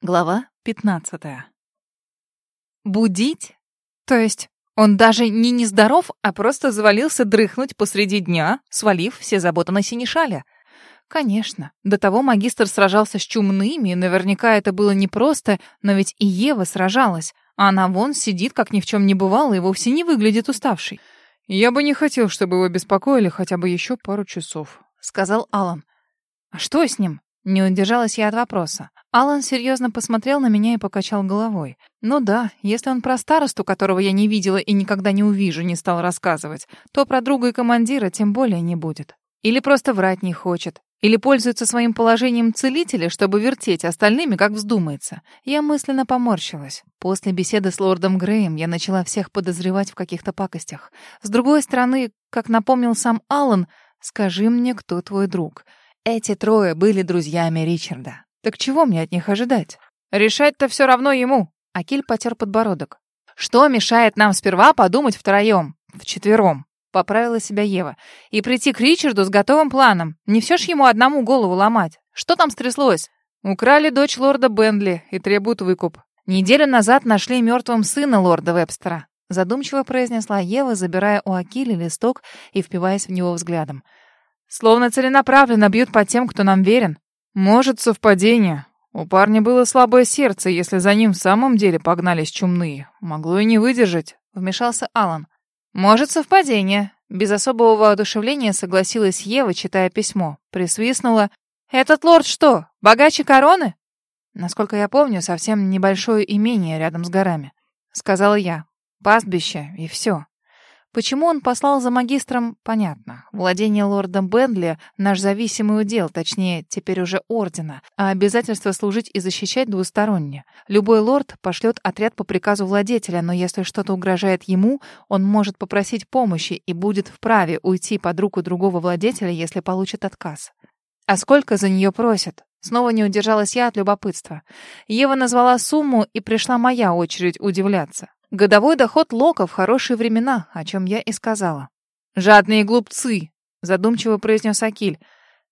Глава 15. Будить? То есть он даже не нездоров, а просто завалился дрыхнуть посреди дня, свалив все заботы на синешаля. Конечно, до того магистр сражался с чумными, и наверняка это было непросто, но ведь и Ева сражалась, а она вон сидит, как ни в чем не бывало, и вовсе не выглядит уставшей. «Я бы не хотел, чтобы его беспокоили хотя бы еще пару часов», — сказал Алан. «А что с ним?» Не удержалась я от вопроса. Алан серьезно посмотрел на меня и покачал головой. Ну да, если он про старосту, которого я не видела и никогда не увижу, не стал рассказывать, то про друга и командира тем более не будет. Или просто врать не хочет. Или пользуется своим положением целителя, чтобы вертеть остальными, как вздумается. Я мысленно поморщилась. После беседы с лордом Греем я начала всех подозревать в каких-то пакостях. С другой стороны, как напомнил сам Алан, «Скажи мне, кто твой друг?» Эти трое были друзьями Ричарда. Так чего мне от них ожидать? Решать-то все равно ему. Акиль потер подбородок. Что мешает нам сперва подумать втроем, вчетвером? Поправила себя Ева. И прийти к Ричарду с готовым планом. Не все ж ему одному голову ломать. Что там стряслось? Украли дочь лорда Бендли и требуют выкуп. Неделю назад нашли мертвым сына лорда Вебстера. Задумчиво произнесла Ева, забирая у Акили листок и впиваясь в него взглядом. Словно целенаправленно бьют по тем, кто нам верен. Может, совпадение. У парня было слабое сердце, если за ним в самом деле погнались чумные. Могло и не выдержать. Вмешался Алан. Может, совпадение. Без особого воодушевления согласилась Ева, читая письмо. Присвистнула. «Этот лорд что, богаче короны?» «Насколько я помню, совсем небольшое имение рядом с горами», — сказала я. «Пастбище и все. Почему он послал за магистром, понятно. Владение лордом Бендли — наш зависимый удел, точнее, теперь уже ордена, а обязательство служить и защищать двусторонне. Любой лорд пошлет отряд по приказу владетеля, но если что-то угрожает ему, он может попросить помощи и будет вправе уйти под руку другого владетеля, если получит отказ. А сколько за нее просят? Снова не удержалась я от любопытства. Ева назвала сумму, и пришла моя очередь удивляться. Годовой доход Лока в хорошие времена, о чем я и сказала. «Жадные глупцы!» — задумчиво произнес Акиль.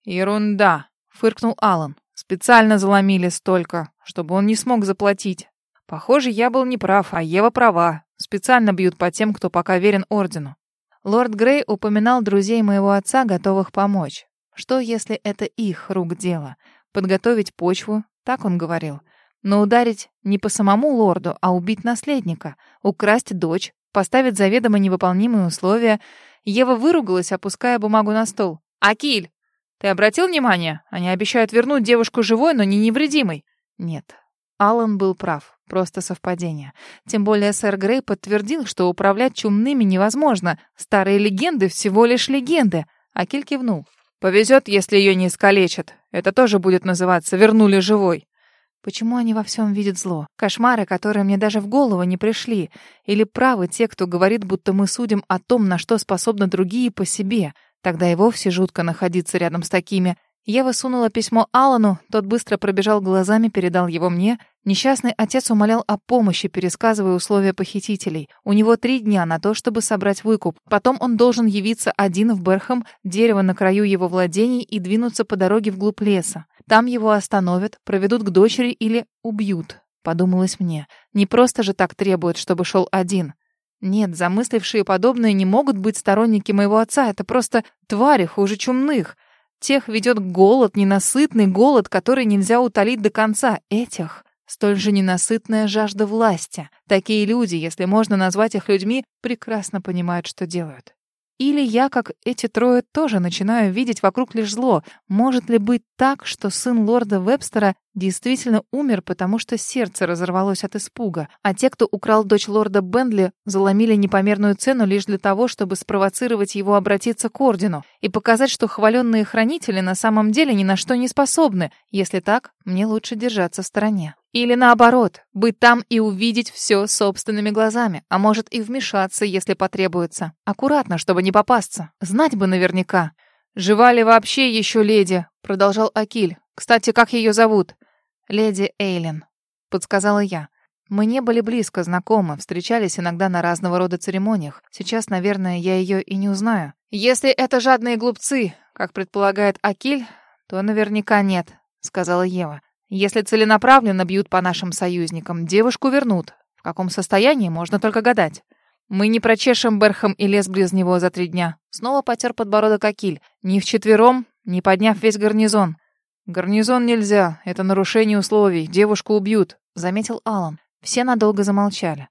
«Ерунда!» — фыркнул Алан. «Специально заломили столько, чтобы он не смог заплатить. Похоже, я был неправ, а Ева права. Специально бьют по тем, кто пока верен Ордену». Лорд Грей упоминал друзей моего отца, готовых помочь. Что, если это их рук дело? Подготовить почву, так он говорил. Но ударить не по самому лорду, а убить наследника, украсть дочь, поставить заведомо невыполнимые условия. Ева выругалась, опуская бумагу на стол. «Акиль, ты обратил внимание? Они обещают вернуть девушку живой, но не невредимой». «Нет». Алан был прав. Просто совпадение. Тем более сэр Грей подтвердил, что управлять чумными невозможно. Старые легенды всего лишь легенды. Акиль кивнул. «Повезет, если ее не искалечат. Это тоже будет называться «вернули живой». Почему они во всем видят зло? Кошмары, которые мне даже в голову не пришли. Или правы те, кто говорит, будто мы судим о том, на что способны другие по себе. Тогда и вовсе жутко находиться рядом с такими. Я высунула письмо Алану, тот быстро пробежал глазами, передал его мне. Несчастный отец умолял о помощи, пересказывая условия похитителей. У него три дня на то, чтобы собрать выкуп. Потом он должен явиться один в Берхам, дерево на краю его владений, и двинуться по дороге вглубь леса. Там его остановят, проведут к дочери или убьют, подумалось мне. Не просто же так требуют, чтобы шел один. Нет, замыслившие подобное не могут быть сторонники моего отца. Это просто твари хуже чумных. Тех ведет голод, ненасытный голод, который нельзя утолить до конца. Этих столь же ненасытная жажда власти. Такие люди, если можно назвать их людьми, прекрасно понимают, что делают. Или я, как эти трое, тоже начинаю видеть вокруг лишь зло. Может ли быть так, что сын лорда Вебстера действительно умер, потому что сердце разорвалось от испуга, а те, кто украл дочь лорда Бендли, заломили непомерную цену лишь для того, чтобы спровоцировать его обратиться к ордену и показать, что хваленные хранители на самом деле ни на что не способны. Если так, мне лучше держаться в стороне. Или наоборот, быть там и увидеть все собственными глазами, а может и вмешаться, если потребуется. Аккуратно, чтобы не попасться. Знать бы наверняка. «Жива ли вообще еще леди?» — продолжал Акиль. «Кстати, как ее зовут?» «Леди Эйлин», — подсказала я. Мы не были близко знакомы, встречались иногда на разного рода церемониях. Сейчас, наверное, я ее и не узнаю. «Если это жадные глупцы, как предполагает Акиль, то наверняка нет», — сказала Ева. Если целенаправленно бьют по нашим союзникам, девушку вернут. В каком состоянии, можно только гадать. Мы не прочешем Берхам и лес близ него за три дня. Снова потер подбородок Акиль. Ни вчетвером, ни подняв весь гарнизон. Гарнизон нельзя, это нарушение условий. Девушку убьют, заметил Алан. Все надолго замолчали.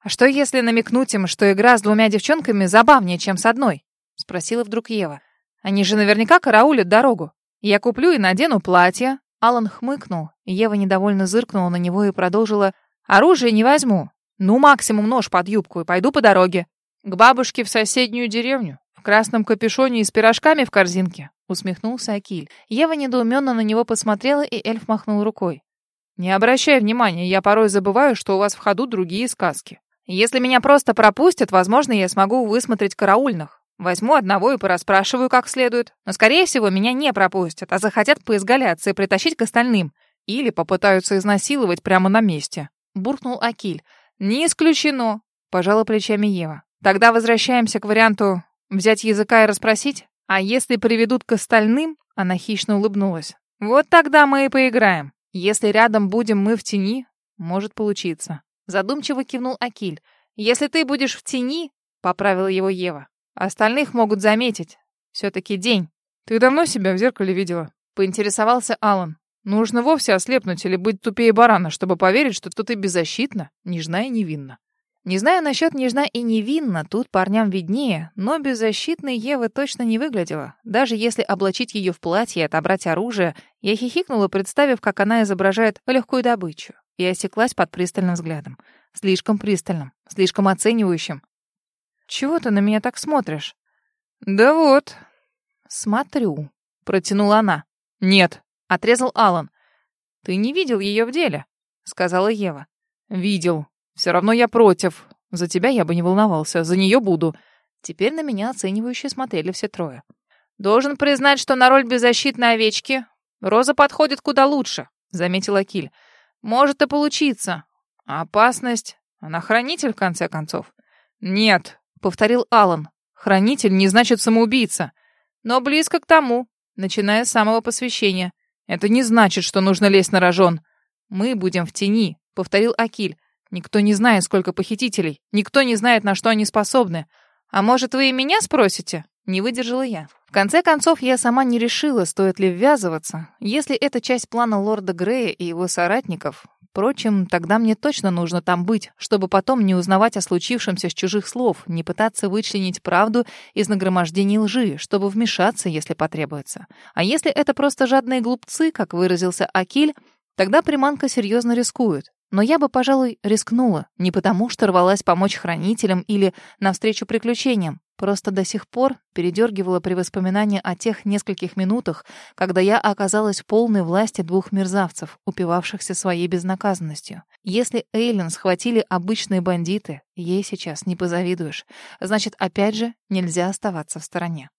А что если намекнуть им, что игра с двумя девчонками забавнее, чем с одной? спросила вдруг Ева. Они же наверняка караулят дорогу. Я куплю и надену платье. Алан хмыкнул. Ева недовольно зыркнула на него и продолжила: "Оружие не возьму. Ну, максимум нож под юбку и пойду по дороге. К бабушке в соседнюю деревню. В красном капюшоне и с пирожками в корзинке. Усмехнулся Акиль. Ева недоуменно на него посмотрела, и эльф махнул рукой. «Не обращай внимания, я порой забываю, что у вас в ходу другие сказки. Если меня просто пропустят, возможно, я смогу высмотреть караульных. Возьму одного и порасспрашиваю как следует. Но, скорее всего, меня не пропустят, а захотят поизгаляться и притащить к остальным. Или попытаются изнасиловать прямо на месте», — буркнул Акиль. «Не исключено», — пожала плечами Ева. «Тогда возвращаемся к варианту взять языка и расспросить. А если приведут к остальным?» Она хищно улыбнулась. «Вот тогда мы и поиграем. Если рядом будем мы в тени, может получиться». Задумчиво кивнул Акиль. «Если ты будешь в тени», — поправила его Ева, — «остальных могут заметить. Все-таки день». «Ты давно себя в зеркале видела?» — поинтересовался Алан. Нужно вовсе ослепнуть или быть тупее барана, чтобы поверить, что и беззащитна, нежна и невинна. Не знаю насчет нежна и невинна, тут парням виднее, но беззащитной Евы точно не выглядела. Даже если облачить ее в платье и отобрать оружие, я хихикнула, представив, как она изображает легкую добычу. И осеклась под пристальным взглядом. Слишком пристальным, слишком оценивающим. «Чего ты на меня так смотришь?» «Да вот». «Смотрю», — протянула она. «Нет», — отрезал Алан. «Ты не видел ее в деле», — сказала Ева. «Видел. Все равно я против. За тебя я бы не волновался, за нее буду». Теперь на меня оценивающе смотрели все трое. «Должен признать, что на роль беззащитной овечки Роза подходит куда лучше», — заметила Киль. «Может и получиться. опасность? Она хранитель, в конце концов». «Нет», — повторил Алан. «Хранитель не значит самоубийца. Но близко к тому, начиная с самого посвящения. Это не значит, что нужно лезть на рожон. Мы будем в тени, повторил Акиль. Никто не знает, сколько похитителей. Никто не знает, на что они способны. А может, вы и меня спросите? Не выдержала я. В конце концов, я сама не решила, стоит ли ввязываться. Если это часть плана лорда Грея и его соратников, Впрочем, тогда мне точно нужно там быть, чтобы потом не узнавать о случившемся с чужих слов, не пытаться вычленить правду из нагромождений лжи, чтобы вмешаться, если потребуется. А если это просто жадные глупцы, как выразился Акиль, тогда приманка серьезно рискует. Но я бы, пожалуй, рискнула, не потому что рвалась помочь хранителям или навстречу приключениям, Просто до сих пор передергивала при воспоминании о тех нескольких минутах, когда я оказалась в полной власти двух мерзавцев, упивавшихся своей безнаказанностью. Если Эйлин схватили обычные бандиты, ей сейчас не позавидуешь. Значит, опять же, нельзя оставаться в стороне.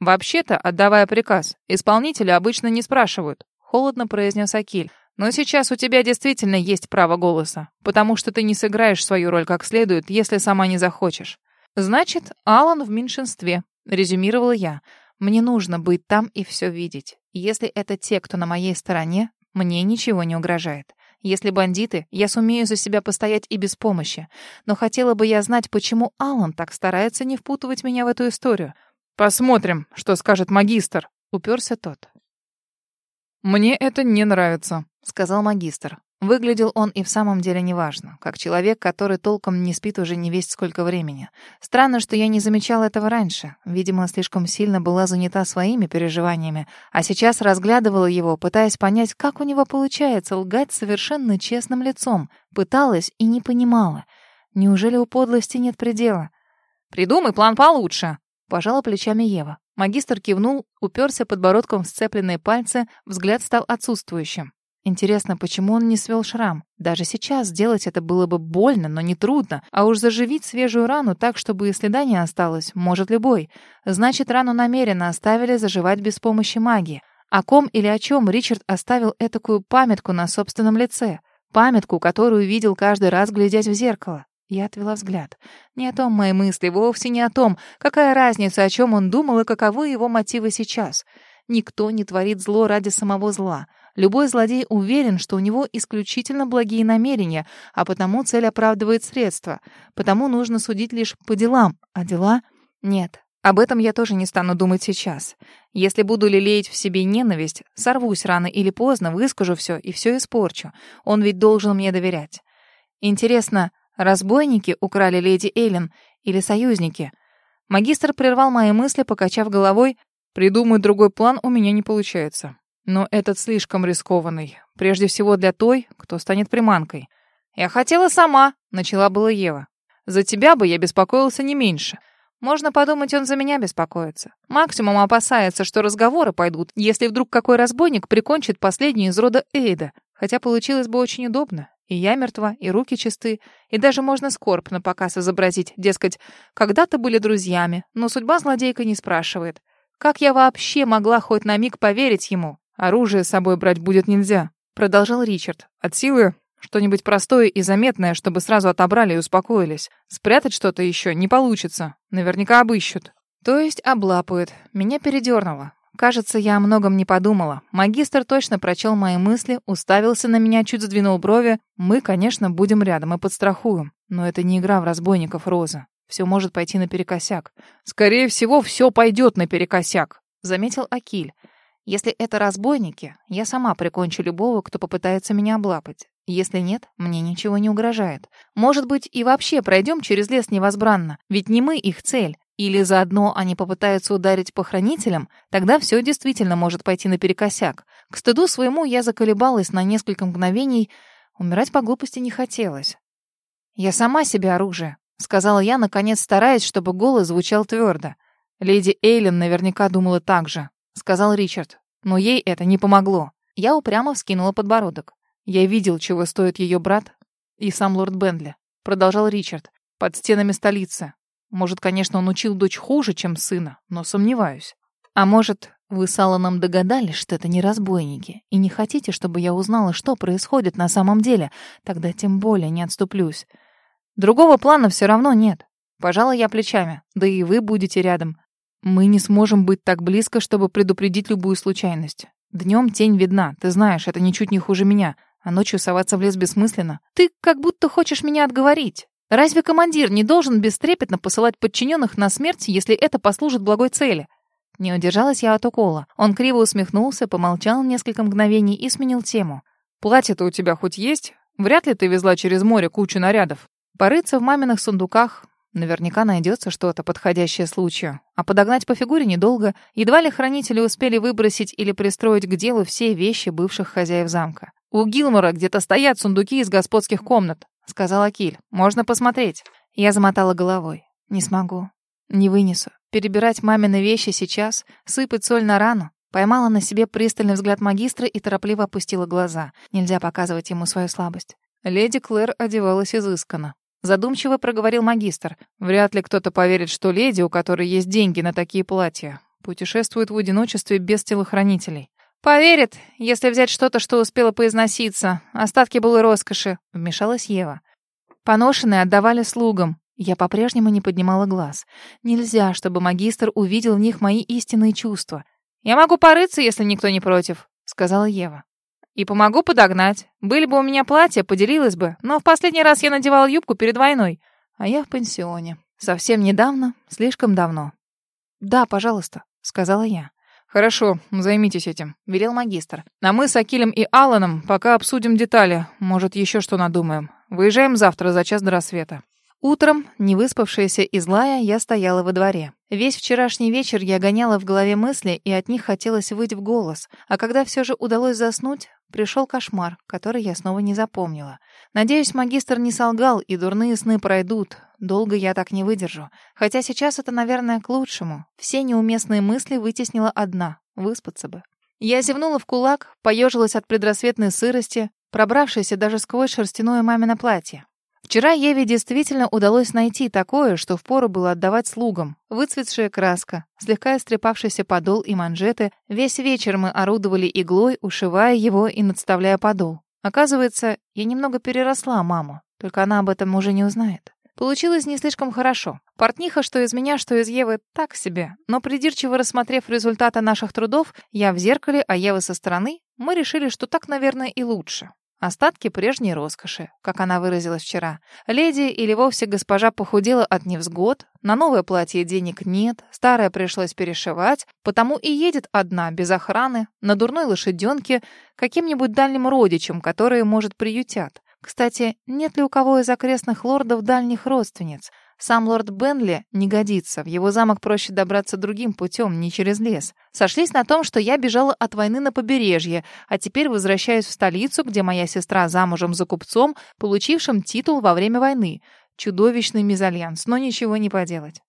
«Вообще-то, отдавая приказ, исполнители обычно не спрашивают», — холодно произнес Акиль. «Но сейчас у тебя действительно есть право голоса, потому что ты не сыграешь свою роль как следует, если сама не захочешь. «Значит, Алан в меньшинстве», — резюмировала я. «Мне нужно быть там и все видеть. Если это те, кто на моей стороне, мне ничего не угрожает. Если бандиты, я сумею за себя постоять и без помощи. Но хотела бы я знать, почему Алан так старается не впутывать меня в эту историю. Посмотрим, что скажет магистр, уперся тот. Мне это не нравится, сказал магистр. Выглядел он и в самом деле неважно, как человек, который толком не спит уже не весть сколько времени. Странно, что я не замечала этого раньше. Видимо, слишком сильно была занята своими переживаниями, а сейчас разглядывала его, пытаясь понять, как у него получается лгать совершенно честным лицом. Пыталась и не понимала. Неужели у подлости нет предела? «Придумай план получше», — пожала плечами Ева. Магистр кивнул, уперся подбородком в сцепленные пальцы, взгляд стал отсутствующим. Интересно, почему он не свел шрам? Даже сейчас сделать это было бы больно, но не трудно. А уж заживить свежую рану так, чтобы и следа не осталось, может любой. Значит, рану намеренно оставили заживать без помощи магии. О ком или о чем Ричард оставил этакую памятку на собственном лице? Памятку, которую видел каждый раз, глядясь в зеркало. Я отвела взгляд. Не о том мои мысли, вовсе не о том. Какая разница, о чем он думал и каковы его мотивы сейчас? Никто не творит зло ради самого зла. Любой злодей уверен, что у него исключительно благие намерения, а потому цель оправдывает средства. Потому нужно судить лишь по делам, а дела... Нет, об этом я тоже не стану думать сейчас. Если буду лелеять в себе ненависть, сорвусь рано или поздно, выскажу все и все испорчу. Он ведь должен мне доверять. Интересно, разбойники украли леди Эллен или союзники? Магистр прервал мои мысли, покачав головой. «Придумать другой план у меня не получается. Но этот слишком рискованный. Прежде всего для той, кто станет приманкой. Я хотела сама, начала была Ева. За тебя бы я беспокоился не меньше. Можно подумать, он за меня беспокоится. Максимум опасается, что разговоры пойдут, если вдруг какой разбойник прикончит последнюю из рода Эйда. Хотя получилось бы очень удобно. И я мертва, и руки чисты, и даже можно скорбь на показ изобразить, дескать, когда-то были друзьями, но судьба злодейка не спрашивает. Как я вообще могла хоть на миг поверить ему? Оружие с собой брать будет нельзя, продолжал Ричард. От силы что-нибудь простое и заметное, чтобы сразу отобрали и успокоились. Спрятать что-то еще не получится. Наверняка обыщут. То есть облапают. Меня передернуло. Кажется, я о многом не подумала. Магистр точно прочел мои мысли, уставился на меня, чуть сдвинул брови. Мы, конечно, будем рядом и подстрахуем. Но это не игра в разбойников, Роза. Все может пойти наперекосяк. Скорее всего, все пойдет наперекосяк, заметил Акиль. Если это разбойники, я сама прикончу любого, кто попытается меня облапать. Если нет, мне ничего не угрожает. Может быть, и вообще пройдем через лес невозбранно, ведь не мы их цель. Или заодно они попытаются ударить по хранителям, тогда все действительно может пойти наперекосяк. К стыду своему я заколебалась на несколько мгновений. Умирать по глупости не хотелось. «Я сама себе оружие», — сказала я, наконец стараясь, чтобы голос звучал твердо. Леди Эйлин наверняка думала так же сказал Ричард. Но ей это не помогло. Я упрямо вскинула подбородок. Я видел, чего стоит ее брат и сам лорд Бендли. Продолжал Ричард. Под стенами столицы. Может, конечно, он учил дочь хуже, чем сына, но сомневаюсь. А может, вы с Алланом догадались, что это не разбойники, и не хотите, чтобы я узнала, что происходит на самом деле? Тогда тем более не отступлюсь. Другого плана все равно нет. Пожалуй, я плечами. Да и вы будете рядом. Мы не сможем быть так близко, чтобы предупредить любую случайность. Днем тень видна, ты знаешь, это ничуть не хуже меня. А ночью соваться в лес бессмысленно. Ты как будто хочешь меня отговорить. Разве командир не должен бестрепетно посылать подчиненных на смерть, если это послужит благой цели? Не удержалась я от укола. Он криво усмехнулся, помолчал несколько мгновений и сменил тему. «Платье-то у тебя хоть есть? Вряд ли ты везла через море кучу нарядов. Порыться в маминых сундуках, Наверняка найдется что-то подходящее случаю. А подогнать по фигуре недолго. Едва ли хранители успели выбросить или пристроить к делу все вещи бывших хозяев замка. «У Гилмора где-то стоят сундуки из господских комнат», — сказал Акиль. «Можно посмотреть». Я замотала головой. «Не смогу. Не вынесу. Перебирать мамины вещи сейчас, сыпать соль на рану. Поймала на себе пристальный взгляд магистра и торопливо опустила глаза. Нельзя показывать ему свою слабость. Леди Клэр одевалась изысканно. Задумчиво проговорил магистр. Вряд ли кто-то поверит, что леди, у которой есть деньги на такие платья, путешествует в одиночестве без телохранителей. «Поверит, если взять что-то, что успело поизноситься. Остатки былой роскоши», — вмешалась Ева. Поношенные отдавали слугам. Я по-прежнему не поднимала глаз. Нельзя, чтобы магистр увидел в них мои истинные чувства. «Я могу порыться, если никто не против», — сказала Ева. И помогу подогнать. Были бы у меня платья, поделилась бы. Но в последний раз я надевала юбку перед войной. А я в пансионе. Совсем недавно, слишком давно. «Да, пожалуйста», — сказала я. «Хорошо, займитесь этим», — велел магистр. «А мы с Акилем и Алланом пока обсудим детали. Может, еще что надумаем. Выезжаем завтра за час до рассвета». Утром, не выспавшаяся и злая, я стояла во дворе. Весь вчерашний вечер я гоняла в голове мысли, и от них хотелось выйти в голос. А когда все же удалось заснуть, пришел кошмар, который я снова не запомнила. Надеюсь, магистр не солгал, и дурные сны пройдут. Долго я так не выдержу. Хотя сейчас это, наверное, к лучшему. Все неуместные мысли вытеснила одна — выспаться бы. Я зевнула в кулак, поежилась от предрассветной сырости, пробравшейся даже сквозь шерстяное мамино платье. Вчера Еве действительно удалось найти такое, что впору было отдавать слугам. Выцветшая краска, слегка истрепавшийся подол и манжеты. Весь вечер мы орудовали иглой, ушивая его и надставляя подол. Оказывается, я немного переросла маму, только она об этом уже не узнает. Получилось не слишком хорошо. Портниха, что из меня, что из Евы, так себе. Но придирчиво рассмотрев результаты наших трудов, я в зеркале, а Ева со стороны, мы решили, что так, наверное, и лучше. Остатки прежней роскоши, как она выразилась вчера. Леди или вовсе госпожа похудела от невзгод, на новое платье денег нет, старое пришлось перешивать, потому и едет одна, без охраны, на дурной лошаденке, каким-нибудь дальним родичем, которые, может, приютят. Кстати, нет ли у кого из окрестных лордов дальних родственниц? Сам лорд Бенли не годится, в его замок проще добраться другим путем, не через лес. Сошлись на том, что я бежала от войны на побережье, а теперь возвращаюсь в столицу, где моя сестра замужем за купцом, получившим титул во время войны. Чудовищный мезальянс, но ничего не поделать.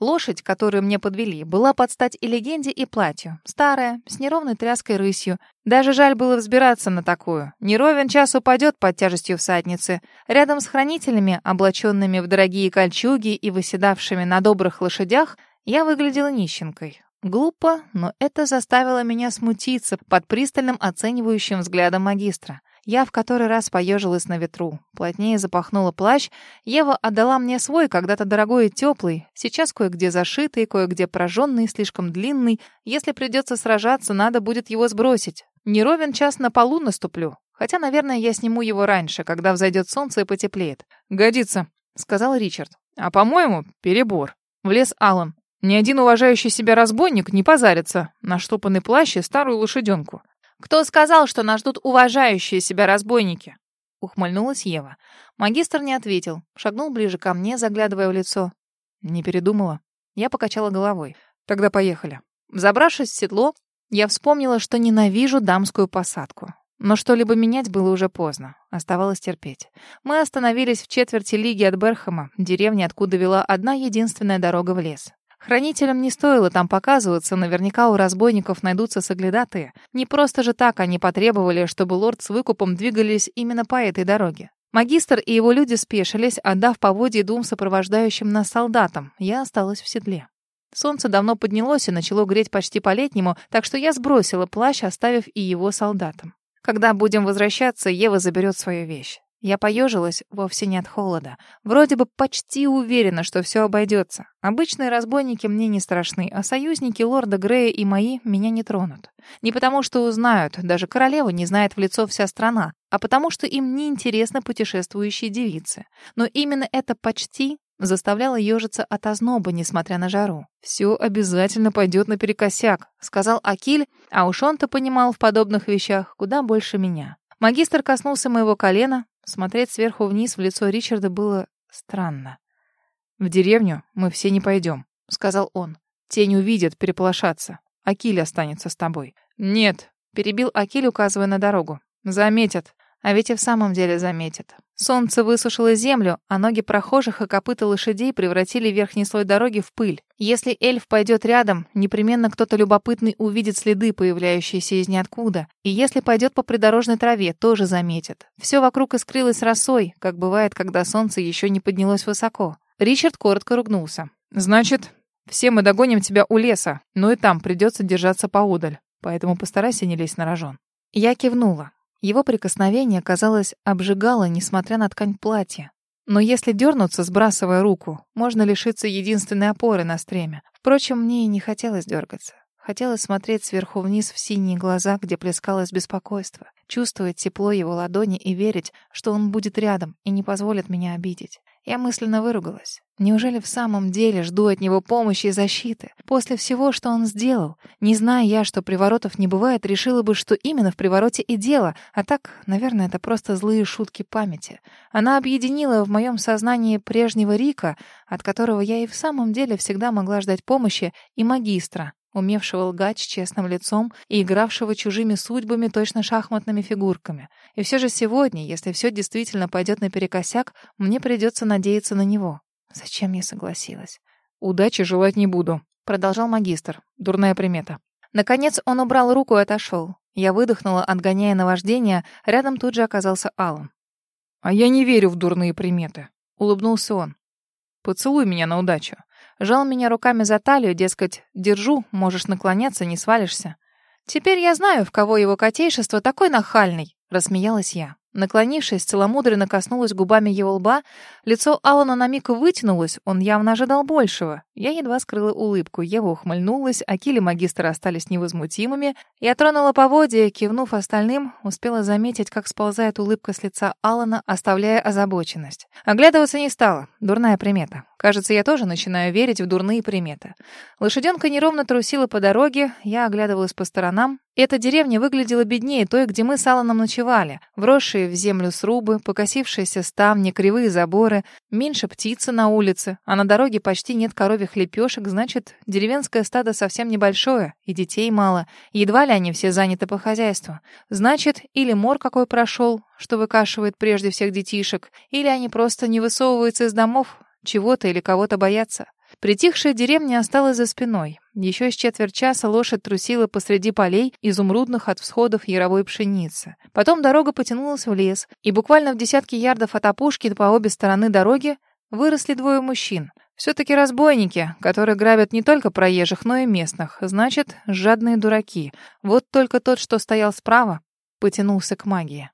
Лошадь, которую мне подвели, была под стать и легенде, и платью. Старая, с неровной тряской рысью. Даже жаль было взбираться на такую. Не ровен час упадет под тяжестью всадницы. Рядом с хранителями, облаченными в дорогие кольчуги и выседавшими на добрых лошадях, я выглядела нищенкой. Глупо, но это заставило меня смутиться под пристальным оценивающим взглядом магистра. Я в который раз поежилась на ветру. Плотнее запахнула плащ. Ева отдала мне свой, когда-то дорогой и теплый. Сейчас кое-где зашитый, кое-где прожженный, слишком длинный. Если придется сражаться, надо будет его сбросить. Не ровен час на полу наступлю. Хотя, наверное, я сниму его раньше, когда взойдет солнце и потеплеет. «Годится», — сказал Ричард. «А, по-моему, перебор». Влез Аллан. Ни один уважающий себя разбойник не позарится на штопанный плащ и старую лошаденку. «Кто сказал, что нас ждут уважающие себя разбойники?» Ухмыльнулась Ева. Магистр не ответил. Шагнул ближе ко мне, заглядывая в лицо. Не передумала. Я покачала головой. «Тогда поехали». Забравшись в седло, я вспомнила, что ненавижу дамскую посадку. Но что-либо менять было уже поздно. Оставалось терпеть. Мы остановились в четверти лиги от Берхама, деревни, откуда вела одна единственная дорога в лес. Хранителям не стоило там показываться, наверняка у разбойников найдутся соглядатые. Не просто же так они потребовали, чтобы лорд с выкупом двигались именно по этой дороге. Магистр и его люди спешились, отдав поводье двум сопровождающим нас солдатам. Я осталась в седле. Солнце давно поднялось и начало греть почти по-летнему, так что я сбросила плащ, оставив и его солдатам. Когда будем возвращаться, Ева заберет свою вещь. Я поежилась вовсе не от холода. Вроде бы почти уверена, что все обойдется. Обычные разбойники мне не страшны, а союзники лорда Грея и мои меня не тронут. Не потому, что узнают, даже королеву не знает в лицо вся страна, а потому, что им не интересны путешествующие девицы. Но именно это почти заставляло ежиться от озноба, несмотря на жару. «Все обязательно пойдет наперекосяк», — сказал Акиль, а уж он-то понимал в подобных вещах куда больше меня. Магистр коснулся моего колена, Смотреть сверху вниз в лицо Ричарда было странно. «В деревню мы все не пойдем», — сказал он. «Тень увидят, переполошатся. Акиль останется с тобой». «Нет», — перебил Акиль, указывая на дорогу. «Заметят. А ведь и в самом деле заметят. Солнце высушило землю, а ноги прохожих и копыта лошадей превратили верхний слой дороги в пыль. Если эльф пойдет рядом, непременно кто-то любопытный увидит следы, появляющиеся из ниоткуда. И если пойдет по придорожной траве, тоже заметит. Все вокруг искрилось росой, как бывает, когда солнце еще не поднялось высоко. Ричард коротко ругнулся. «Значит, все мы догоним тебя у леса, но и там придется держаться поодаль. Поэтому постарайся не лезть на рожон». Я кивнула. Его прикосновение, казалось, обжигало, несмотря на ткань платья. Но если дернуться, сбрасывая руку, можно лишиться единственной опоры на стремя. Впрочем, мне и не хотелось дергаться. Хотелось смотреть сверху вниз в синие глаза, где плескалось беспокойство, чувствовать тепло его ладони и верить, что он будет рядом и не позволит меня обидеть. Я мысленно выругалась. Неужели в самом деле жду от него помощи и защиты? После всего, что он сделал, не зная я, что приворотов не бывает, решила бы, что именно в привороте и дело, а так, наверное, это просто злые шутки памяти. Она объединила в моем сознании прежнего Рика, от которого я и в самом деле всегда могла ждать помощи, и магистра, умевшего лгать с честным лицом и игравшего чужими судьбами точно шахматными фигурками. И все же сегодня, если все действительно пойдет наперекосяк, мне придется надеяться на него. Зачем я согласилась? «Удачи желать не буду», — продолжал магистр. Дурная примета. Наконец он убрал руку и отошел. Я выдохнула, отгоняя наваждение. Рядом тут же оказался Алан. «А я не верю в дурные приметы», — улыбнулся он. «Поцелуй меня на удачу». Жал меня руками за талию, дескать, держу, можешь наклоняться, не свалишься. Теперь я знаю, в кого его котейшество такой нахальный, рассмеялась я. Наклонившись, целомудренно коснулась губами его лба. Лицо Алана на миг вытянулось, он явно ожидал большего. Я едва скрыла улыбку. Ева ухмыльнулась, а кили магистра остались невозмутимыми. Я тронула поводья, кивнув остальным, успела заметить, как сползает улыбка с лица Алана, оставляя озабоченность. Оглядываться не стала. Дурная примета. Кажется, я тоже начинаю верить в дурные приметы. Лошаденка неровно трусила по дороге, я оглядывалась по сторонам. Эта деревня выглядела беднее той, где мы с Аланом ночевали. Вросшие в землю срубы, покосившиеся ставни, кривые заборы, меньше птицы на улице, а на дороге почти нет коровьих лепешек, значит, деревенское стадо совсем небольшое, и детей мало. Едва ли они все заняты по хозяйству. Значит, или мор какой прошел, что выкашивает прежде всех детишек, или они просто не высовываются из домов, чего-то или кого-то бояться. Притихшая деревня осталась за спиной. Еще с четверть часа лошадь трусила посреди полей, изумрудных от всходов яровой пшеницы. Потом дорога потянулась в лес, и буквально в десятке ярдов от опушки по обе стороны дороги выросли двое мужчин. Все-таки разбойники, которые грабят не только проезжих, но и местных. Значит, жадные дураки. Вот только тот, что стоял справа, потянулся к магии.